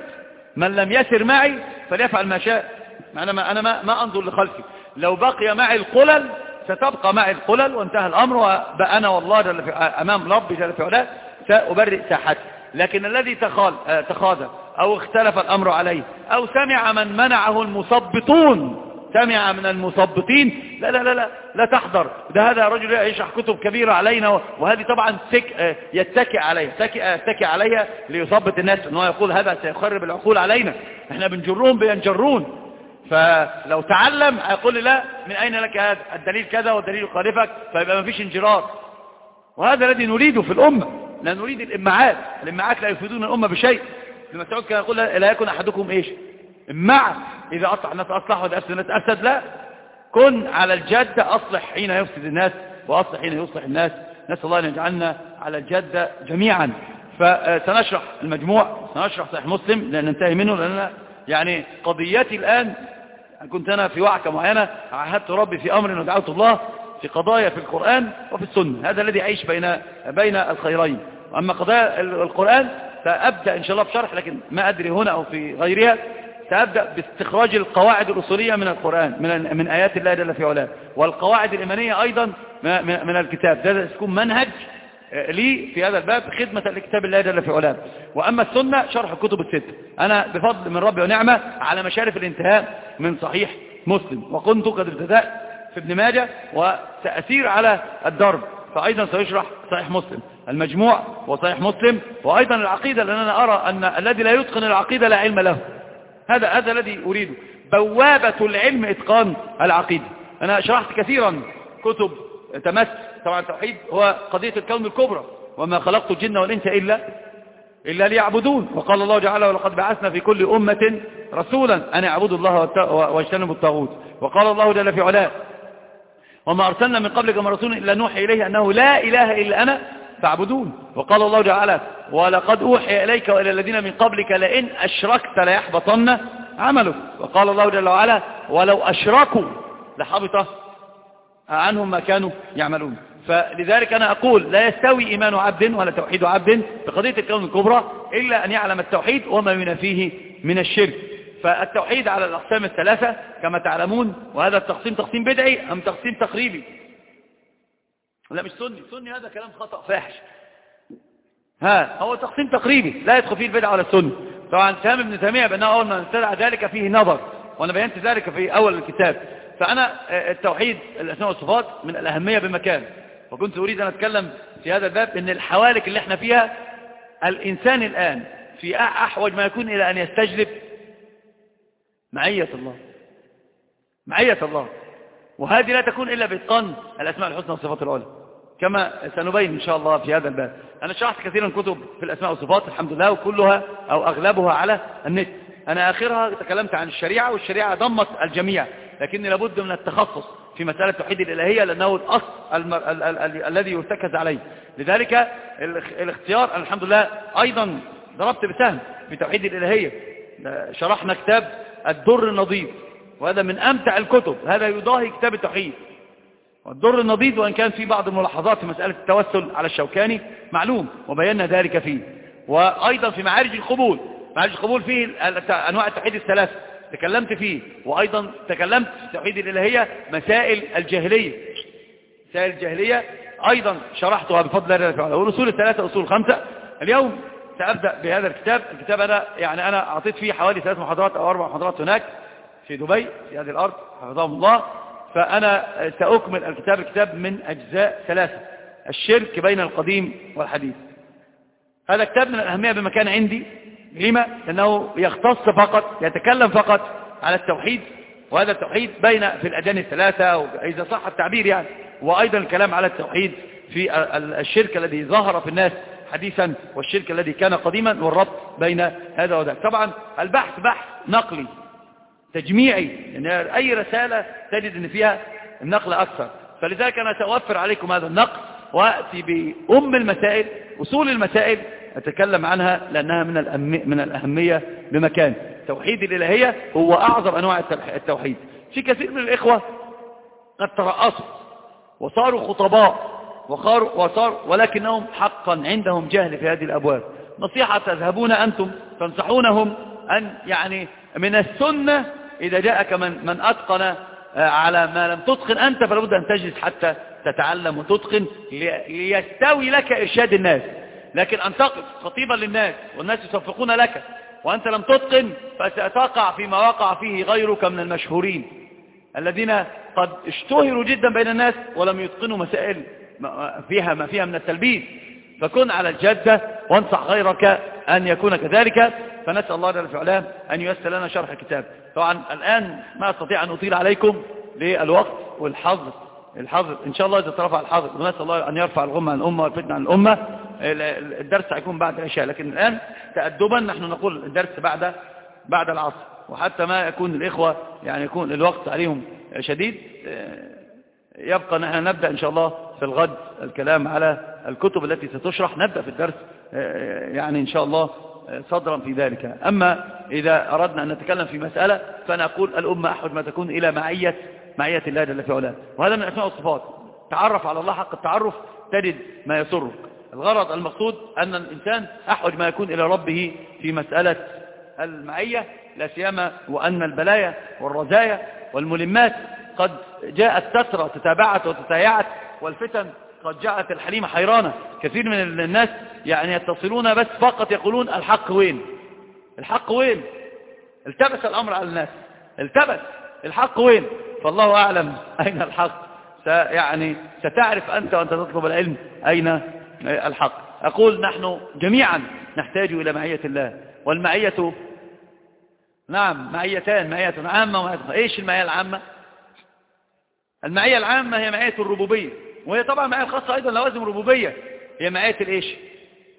من لم يسر معي فليفعل ما شاء. أنا ما, أنا ما, ما أنظر لخلفي. لو بقي معي القلل ستبقى معي القلل وانتهى الأمر وأنا والله جل في أمام ربي جل في علاه سأبرئ ساحتي لكن الذي تخال تخاذ أو اختلف الأمر عليه أو سمع من منعه المثبطون سمع من المثبطين لا لا لا لا لا تحضر. ده هذا رجل يشرح كتب كبيرة علينا وهذه طبعا تك يتكئ عليها يتكئ عليها ليثبط الناس انه يقول هذا سيخرب العقول علينا. إحنا بنجرهم بينجرون. فلو تعلم هيقول لي لا من أين لك هذا؟ الدليل كذا والدليل يخالفك فيبقى ما فيش انجرار وهذا الذي نريده في الأمة لا نريد الإمعات الإمعات لا يفيدون الأمة بشيء. لما تعود كان يقول لا يكون أحدكم إيش؟ إمع إذا أصلح الناس أصلح وإذا أفسد الناس أفسد لا. كن على الجادة أصلح حين يفسد الناس وأصلح حين يصلح الناس. نسأل الله أن يجعلنا على الجادة جميعا. فسنشرح المجموع سنشرح صحيح مسلم لأن ننتهي منه لأننا يعني قضيتي الآن كنت أنا في وعكة معينة عهدت ربي في أمر ودعوت الله في قضايا في القرآن وفي السنة. هذا الذي يعيش بين بين الخيرين. أما قضايا القرآن سأبدأ إن شاء الله بشرح لكن ما أدري هنا أو في غيرها. سأبدأ باستخراج القواعد الأصولية من القرآن من, من آيات الله جل في علاه. والقواعد الإيمانية أيضا من الكتاب. ده سيكون منهج لي في هذا الباب خدمة لكتاب الله جل في علاه. وأما السنة شرح الكتب الست. أنا بفضل من ربي ونعمة على مشارف الانتهاء من صحيح مسلم. وكنت قد ابتدأت في ابن ماجه وسأسير على الدرب. فأيضا سيشرح صحيح مسلم. المجموع وصحيح مسلم وأيضا العقيدة لأن أنا أرى أن الذي لا يتقن العقيدة لا علم له. هذا هذا الذي أريده. بوابة العلم إتقان العقيدة. أنا شرحت كثيرا كتب تمس طبعا التوحيد هو قضية الكون الكبرى وما خلقت الجن والإنس إلا إلا ليعبدون. وقال الله تعالى ولقد بعثنا في كل أمة رسولا أن يعبدوا الله واجتنبوا الطاغوت. وقال الله جل في علاه وما أرسلنا من قبلك من رسول إلا نوحي إليه أنه لا إله إلا أنا فاعبدون. وقال الله تعالى ولقد أوحي إليك وإلى الذين من قبلك لئن أشركت ليحبطن عملك. وقال الله جل وعلا ولو أشركوا لحبط عنهم ما كانوا يعملون. فلذلك أنا أقول لا يستوي إيمان عبد ولا توحيد عبد بقضية الكون الكبرى إلا أن يعلم التوحيد وما ينافيه من الشرك. فالتوحيد على الأقسام الثلاثة كما تعلمون وهذا التقسيم تقسيم بدعي أم تقسيم تقريبي؟ لا مش سني. سني هذا كلام خطأ فاحش. ها هو تقسيم تقريبي. لا يدخل فيه البدع ولا السنة. طبعا سام ابن تيمية بأنه أول ما استدعى ذلك فيه نظر وأنا بينت ذلك في أول الكتاب. فأنا آه، التوحيد الأسماء والصفات من الأهمية بمكان. وكنت أريد أن أتكلم في هذا الباب أن الحوالك اللي إحنا فيها الإنسان الآن في أحوج ما يكون إلى أن يستجلب معية الله. معية الله. وهذه لا تكون إلا بإتقان الأسماء الحسنى والصفات العلى. كما سنبين إن شاء الله في هذا الباب. أنا شرحت كثيرا كتب في الأسماء والصفات الحمد لله وكلها أو أغلبها على النت. أنا آخرها تكلمت عن الشريعة والشريعة ضمت الجميع لكني لابد من التخصص. في مسألة توحيد الإلهية لأنه الأصل. الذي يرتكز عليه. لذلك الاختيار الحمد لله أيضا ضربت بسهم في توحيد الإلهية. شرحنا كتاب الدر النظيف وهذا من أمتع الكتب. هذا يضاهي كتاب التوحيد. والدر النضيد وإن كان في بعض الملاحظات في مسألة التوسل على الشوكاني معلوم وبينا ذلك فيه. وأيضا في معارج القبول. معارج القبول فيه أنواع التوحيد الثلاثة. تكلمت فيه. وأيضا تكلمت في توحيد الإلهية مسائل الجاهلية. مسائل الجاهلية أيضا شرحتها بفضل الله تعالى والأصول الثلاثة أصول خمسة اليوم سأبدأ بهذا الكتاب. الكتاب أنا يعني أنا أعطيت فيه حوالي ثلاث محاضرات أو أربع محاضرات هناك في دبي في هذه الأرض. حفظهم الله. فأنا سأكمل الكتاب. الكتاب من أجزاء ثلاثة. الشرك بين القديم والحديث. هذا كتاب من الأهمية بمكان عندي. لما؟ لأنه يختص فقط يتكلم فقط على التوحيد وهذا التوحيد بين في الأديان الثلاثة إذا صح التعبير يعني وأيضا الكلام على التوحيد في الشرك الذي ظهر في الناس حديثا والشرك الذي كان قديما والربط بين هذا وذاك طبعا البحث بحث نقلي تجميعي ان أي رسالة تجد إن فيها النقل أكثر فلذلك أنا سأوفر عليكم هذا النقل وأتي بأم المسائل أصول المسائل أتكلم عنها لأنها من من الأهمية بمكان. توحيد الإلهية هو أعظم أنواع التوحيد. في كثير من الإخوة قد ترأسوا وصاروا خطباء وصار ولكنهم حقا عندهم جهل في هذه الأبواب. نصيحة تذهبون أنتم تنصحونهم أن يعني من السنة إذا جاءك من, من أتقن آه، على ما لم تتقن أنت فلابد أن تجلس حتى تتعلم وتتقن ليستوي لك إرشاد الناس. لكن أن تقف خطيبا للناس والناس يصفقون لك وأنت لم تتقن فستقع فيما وقع فيه غيرك من المشهورين الذين قد اشتهروا جدا بين الناس ولم يتقنوا مسائل فيها ما فيها من التلبيس فكن على الجادة وانصح غيرك أن يكون كذلك فنسأل الله جل وعلا أن ييسر لنا شرح الكتاب طبعا الآن ما أستطيع أن أطيل عليكم للوقت والحظر الحظر إن شاء الله إذا ترفع الحظر ونسأل الله أن يرفع الغمة عن الأمة والفتنة عن الأمة الدرس هيكون بعد العشاء لكن الآن تأدبا نحن نقول الدرس بعد بعد العصر. وحتى ما يكون الإخوة يعني يكون الوقت عليهم شديد يبقى نحن نبدأ إن شاء الله في الغد الكلام على الكتب التي ستشرح نبدأ في الدرس يعني إن شاء الله صدرا في ذلك. أما إذا أردنا أن نتكلم في مسألة فنقول الأمة أحد ما تكون إلى معية معية الله جل في علاه. وهذا من أسماء الصفات. تعرف على الله حق التعرف تجد ما يسرك. الغرض المقصود أن الإنسان أحوج ما يكون إلى ربه في مسألة المعية لا سيما وأن البلايا والرزايا والملمات قد جاءت تترى تتابعت وتتايعت والفتن قد جاءت الحليمة حيرانة. كثير من الناس يعني يتصلون بس فقط يقولون الحق وين؟ الحق وين؟ التبس الأمر على الناس. التبس الحق وين؟ فالله أعلم أين الحق. يعني ستعرف أنت وأنت تطلب العلم أين الحق. أقول نحن جميعا نحتاج إلى معية الله. والمعية نعم معيتان معية عامة ومعية إيش المعية العامة؟ المعية العامة هي معية الربوبية وهي طبعا معية الخاصة أيضا لوازم ربوبية. هي معية الإيش؟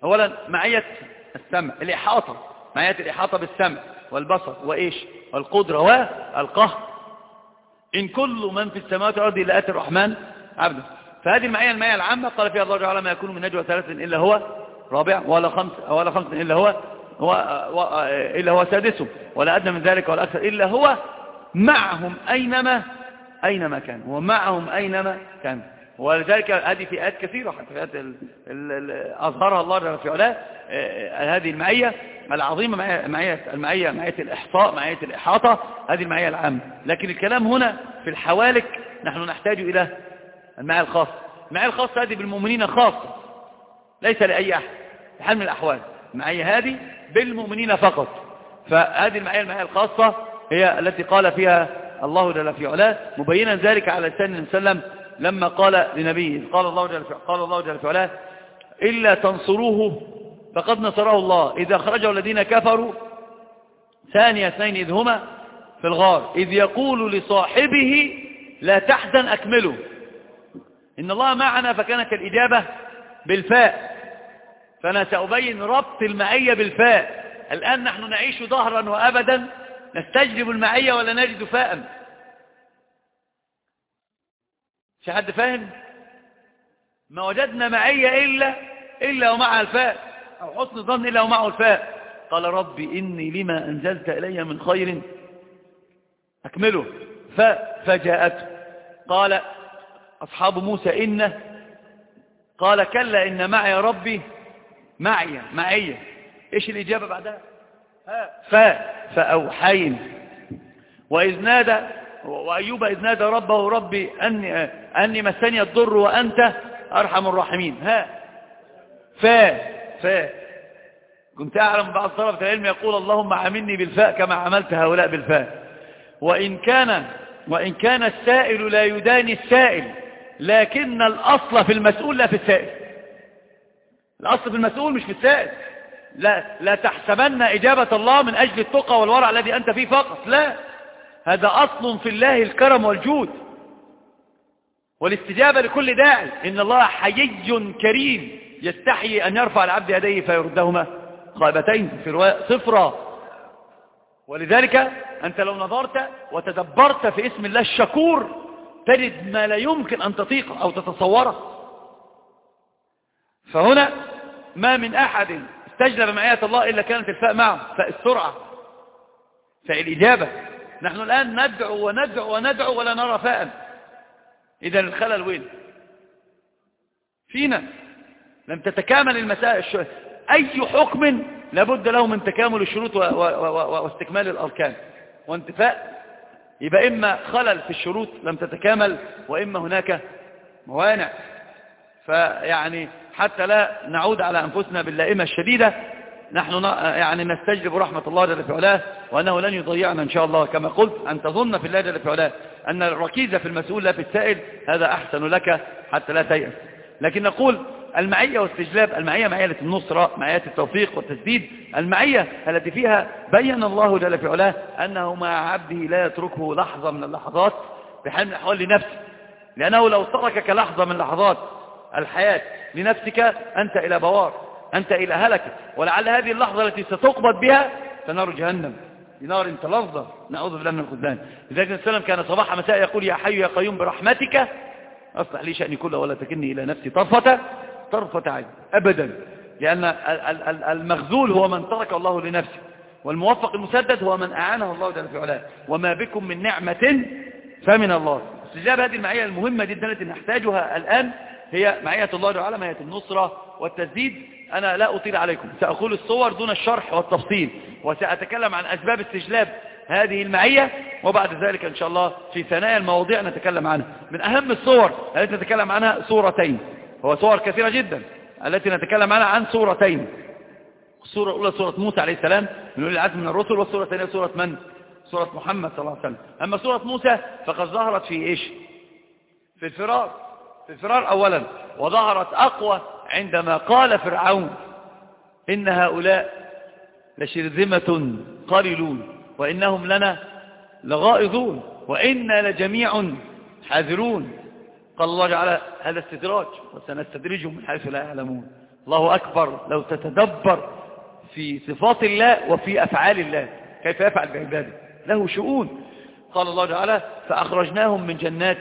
أولا معية السمع الإحاطة. معية الإحاطة بالسمع والبصر وإيش؟ والقدرة والقهر. إن كل من في السماوات والأرض إلا آتي الرحمن عبده. فهذه المعية المعية العامة. قال فيها الله تعالى ما يكون من نجوى ثلاثة إلا هو رابع ولا خمس ولا خمس إلا هو, هو إلا هو سادسهم ولا أدنى من ذلك ولا أكثر إلا هو معهم أينما أينما كان هو معهم أينما كان ولذلك هذه فئات كثيرة حتى فئات أظهرها الله في علاه آه، هذه المعية العظيمة معية المعية معية الإحصاء معية الإحاطة هذه المعية العامة. لكن الكلام هنا في الحوالك نحن نحتاج إلى المعية الخاصة المعية الخاصة هذه بالمؤمنين خاصة ليس لأي أحد حال من الأحوال. المعية هذه؟ بالمؤمنين فقط. فهذه المعية المعية الخاصة هي التي قال فيها الله جل في علاه مبينا ذلك على لسان النبي صلى الله عليه وسلم لما قال لنبيه قال الله جل في قال الله جل في علاه إلا تنصروه فقد نصره الله. إذا خرجوا الذين كفروا ثاني اثنين إذ هما في الغار. إذ يقول لصاحبه لا تحزن أكمله. إن الله معنا فكانت الإجابة بالفاء. فأنا سأبين ربط المعية بالفاء. الآن نحن نعيش ظهرا وأبدا نستجلب المعية ولا نجد فاء. مش حد فاهم؟ ما وجدنا معية إلا إلا ومعها الفاء. أو حسن ظن إلا ومعه الفاء. قال ربي إني لما أنزلت إلي من خير. أكمله. فجاءته. قال أصحاب موسى إنه قال كلا إن معي ربي معي معية إيش الإجابة بعدها؟ ف فأوحين. وإذ نادى وأيوب إذ نادى ربه ربي أني, أني مسني الضر وأنت أرحم الراحمين. ها. فا فا كنت أعلم بعض طلبة العلم يقول اللهم عاملني بالفاء كما عملت هؤلاء بالفاء. وإن كان وإن كان السائل لا يداني السائل. لكن الأصل في المسؤول لا في السائل. الأصل في المسؤول مش في السائل. لا, لا تحسبن إجابة الله من أجل التقى والورع الذي أنت فيه فقط. لا. هذا أصل في الله الكرم والجود. والاستجابة لكل داعي. إن الله حيي كريم يستحي أن يرفع العبد يديه فيردهما خائبتين في رواية صفرا ولذلك أنت لو نظرت وتدبرت في اسم الله الشكور تجد ما لا يمكن أن تطيقه أو تتصوره. فهنا ما من أحد استجلب معية الله إلا كانت الفاء معه فالسرعة فالإجابة نحن الآن ندعو وندعو وندعو ولا نرى فاء. إذا الخلل وين؟ فينا. لم تتكامل المسائل أي حكم لابد له من تكامل الشروط واستكمال الأركان. وانتفاء يبقى إما خلل في الشروط لم تتكامل وإما هناك موانع. فيعني حتى لا نعود على أنفسنا باللائمة الشديدة نحن يعني نستجلب رحمة الله جل في علاه وأنه لن يضيعنا إن شاء الله. كما قلت أن تظن في الله جل في علاه أن الركيزة في المسؤول لا في السائل هذا أحسن لك حتى لا تيأس. لكن نقول المعية واستجلاب المعية معية النصرة معية التوفيق والتسديد. المعية التي فيها بين الله جل في علاه أنه مع عبده لا يتركه لحظة من اللحظات بحال من الأحوال لنفسه. لأنه لو تركك لحظة من لحظات الحياة لنفسك أنت إلى بوار أنت إلى هلكة ولعل هذه اللحظة التي ستقبض بها فنار جهنم. بنار تلظى. نعوذ بالله من الخذلان لذلك السلام كان صباح مساء يقول يا حي يا قيوم برحمتك أصلح لي شأني كله ولا تكني إلى نفسي طرفة. طرفة عين أبدا. لأن المخذول هو من ترك الله لنفسه والموفق المسدد هو من أعانه الله جل في علاه. وما بكم من نعمة فمن الله. استجاب هذه المعية المهمة جدا التي نحتاجها الآن هي معية الله تعالى معية النصرة والتسديد. أنا لا أطيل عليكم. سأقول الصور دون الشرح والتفصيل وسأتكلم عن أسباب استجلاب هذه المعية وبعد ذلك إن شاء الله في ثنايا المواضيع نتكلم عنها. من أهم الصور التي نتكلم عنها صورتين هو صور كثيرة جدا التي نتكلم عنها عن صورتين الصورة الأولى صورة موسى عليه السلام من أولي العزم من الرسل والصورة الثانية صورة من؟ صورة محمد صلى الله عليه وسلم أما صورة موسى فقد ظهرت في إيش؟ في الفرار في الفرار أولا وظهرت أقوى عندما قال فرعون إن هؤلاء لشرذمة قليلون وإنهم لنا لغائظون وإنا لجميع حاذرون قال الله تعالى هذا استدراج وسنستدرجهم من حيث لا يعلمون. الله أكبر لو تتدبر في صفات الله وفي أفعال الله. كيف يفعل بعباده؟ له شؤون. قال الله تعالى فأخرجناهم من جنات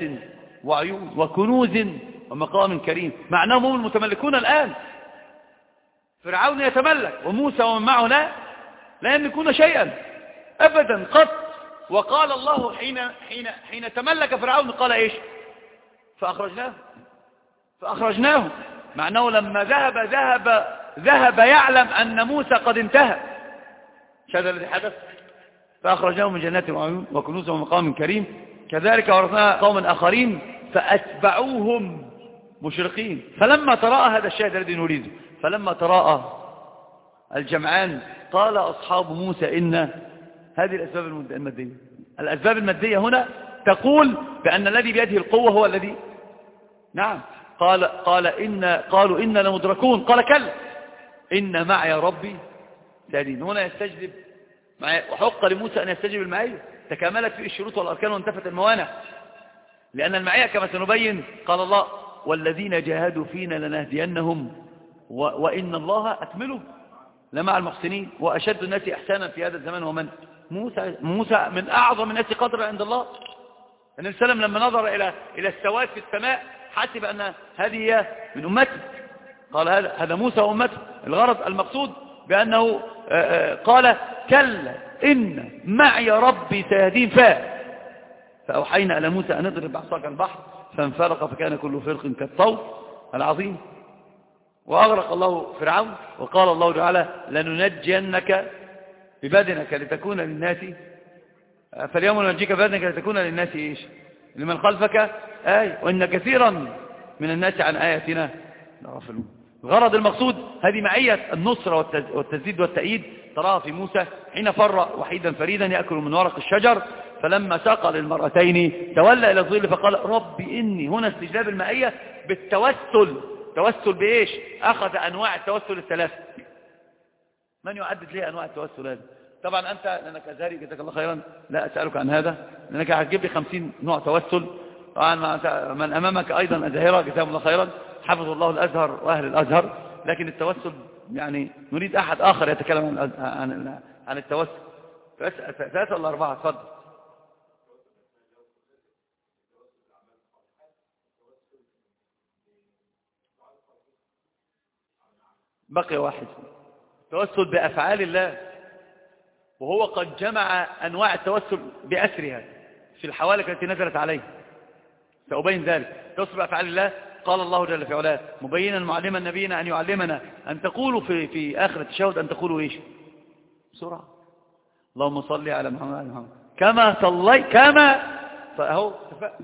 وعيون وكنوز ومقام كريم. معناهم هم المتملكون الآن. فرعون يتملك وموسى ومن معه لا لا يملكون شيئا. أبدا قط. وقال الله حين, حين, حين تملك فرعون قال إيش؟ فأخرجناه. فأخرجناه. مع أنه لما ذهب ذهب ذهب يعلم أن موسى قد انتهى. هذا الذي حدث؟ فأخرجناه من جنات وكنوز ومقام كريم. كذلك ورثنا قوما آخرين فأتبعوهم مشرقين. فلما تراءى هذا الشاهد الذي نريده فلما تراءى الجمعان قال أصحاب موسى إن هذه الأسباب المادية الأسباب المادية هنا تقول بأن الذي بيده القوة هو الذي نعم قال قال إن قالوا إن لمدركون قال كلا إن معي ربي سادين هنا يستجلب وحق لموسى أن يستجلب المعية تكاملت فيه الشروط والأركان وانتفت الموانع لأن المعية كما سنبين قال الله والذين جاهدوا فينا لنهدينهم وإن الله أكمله لمع المحسنين وأشد الناس إحسانا في هذا الزمان ومن موسى, موسى من أعظم الناس قدرا عند الله النبي صلى الله عليه وسلم لما نظر إلى إلى السواد في السماء حسب أن هذه من أمته. قال هذا هذا موسى وأمته. الغرض المقصود بأنه آه، آه، قال كلا إن معي ربي سيهدين. فاء فأوحينا إلى موسى أن اضرب بعصاك البحر فانفلق فكان كل فرق كالطوف العظيم. وأغرق الله فرعون وقال الله تعالى لننجينك ببدنك لتكون للناس فاليوم ننجيك ببدنك لتكون للناس إيش؟ لمن خلفك. آي وإن كثيرا من الناس عن آياتنا. لغفلون الغرض المقصود هذه معية النصرة والتزيد والتأييد. تراها في موسى حين فر وحيدا فريدا يأكل من ورق الشجر فلما ساق للمرأتين تولى إلى الظل فقال ربي إني هنا استجلاب المائية بالتوسل. توسل بإيش؟ أخذ أنواع التوسل الثلاثة من يعدد لي أنواع التوسل هذا طبعا أنت لأنك أزهري جزاك الله خيرا لا أسألك عن هذا لأنك هتجيب لي خمسين نوع توسل. طبعا من أمامك أيضا أزهرة جزاهم الله خيرا. حفظ الله الأزهر وأهل الأزهر. لكن التوسل يعني نريد أحد آخر يتكلم عن عن, عن التوسل. فأسأل الأربعة تفضل بقي واحد. توسل بأفعال الله. وهو قد جمع أنواع التوسل بأسرها في الحوالك التي نزلت عليه. سأبين ذلك. توسل بأفعال الله. قال الله جل في علاه مبينا معلما نبينا أن يعلمنا أن تقولوا في, في آخر التشهد أن تقولوا إيش؟ بسرعة. اللهم صل على محمد محمد. كما صلي كما فأهو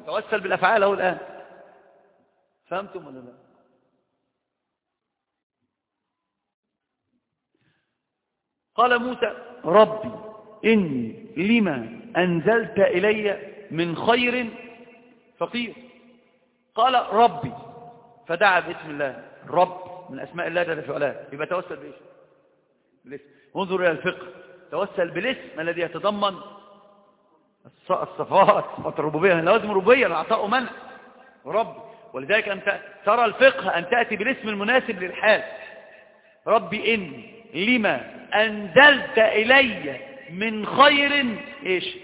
توسل بالأفعال أهو الآن. فهمتم ولا لا؟ قال موسى ربي إني لما أنزلت إلي من خير فقير. قال ربي فدعا باسم الله. رب من أسماء الله جل في علاه. يبقى توسل بإيش؟ بالاسم. انظر إلى الفقه. توسل بالاسم الذي يتضمن الصفات صفات الربوبية. لازم ربوبية العطاء منع. رب. ولذلك أنت ترى الفقه أن تأتي بالاسم المناسب للحال. ربي إن لما أنزلت إلي من خير إيش؟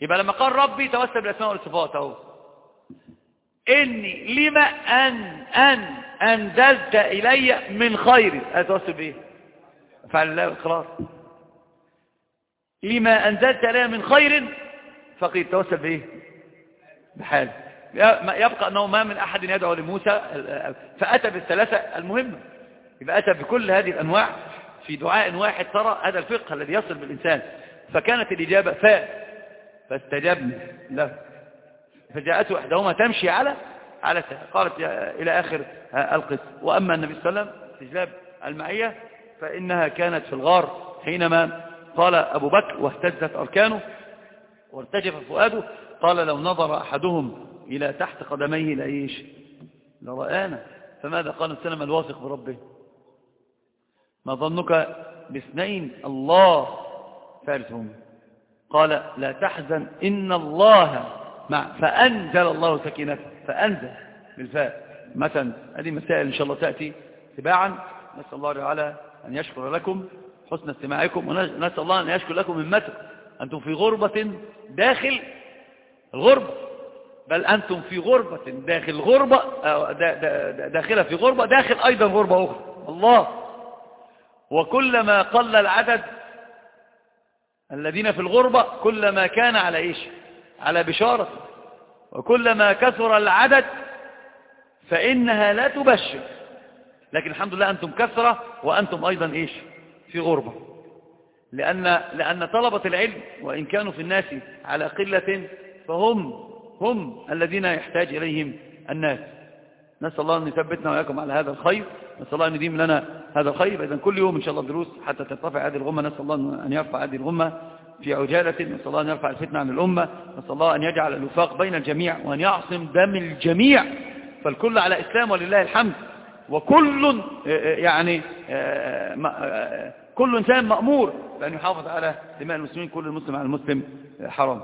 يبقى لما قال ربي توسل بالأسماء والصفات أهو. إني لما أن أن أنزلت إلي من خير. أتوسل بإيه؟ فعل الله الإخلاص لما أنزلت إلي من خير فقير. توسل بإيه؟ بحال. يبقى أنه ما من أحد يدعو لموسى فأتى بالثلاثة المهمة. يبقى أتى بكل هذه الأنواع. في دعاء واحد ترى هذا الفقه الذي يصل بالإنسان. فكانت الإجابة فاء. فاستجبنا له. فجاءته إحداهما تمشي على على قالت إلى آخر القصة وأما النبي صلى الله عليه وسلم استجلاب المعية فإنها كانت في الغار حينما قال أبو بكر واهتزت أركانه وارتجف فؤاده قال لو نظر أحدهم إلى تحت قدميه لإيش؟ لرآنا. فماذا؟ قال السلام الواثق بربه. ما ظنك باثنين الله ثالثهم؟ قال لا تحزن إن الله مع فأنزل الله سكينته فأنزل بالفاء. مثلا هذه مسائل إن شاء الله تأتي تباعا. نسأل الله تعالى أن يشكر لكم حسن استماعكم ونسأل الله أن يشكر لكم همته. أنتم في غربة داخل الغربة بل أنتم في غربة داخل غربة داخلة في غربة داخل أيضا غربة أخرى. الله وكلما قل العدد الذين في الغربة كلما كان على إيش؟ على بشارة. وكلما كثر العدد فإنها لا تبشر. لكن الحمد لله أنتم كثرة وأنتم أيضا إيش؟ في غربة. لأن, لأن طلبة العلم وإن كانوا في الناس على قلة فهم هم الذين يحتاج إليهم الناس. نسأل الله أن يثبتنا وإياكم على هذا الخير. نسأل الله أن يديم لنا هذا الخير. إذا كل يوم إن شاء الله دروس حتى ترتفع هذه الغمة. نسأل الله أن يرفع هذه الغمة في عجالة. نسأل الله أن يرفع الفتنة عن الأمة. نسأل الله أن يجعل الوفاق بين الجميع وأن يعصم دم الجميع. فالكل على إسلام ولله الحمد. وكل يعني كل إنسان مأمور بأن يحافظ على دماء المسلمين. كل المسلم على المسلم حرام.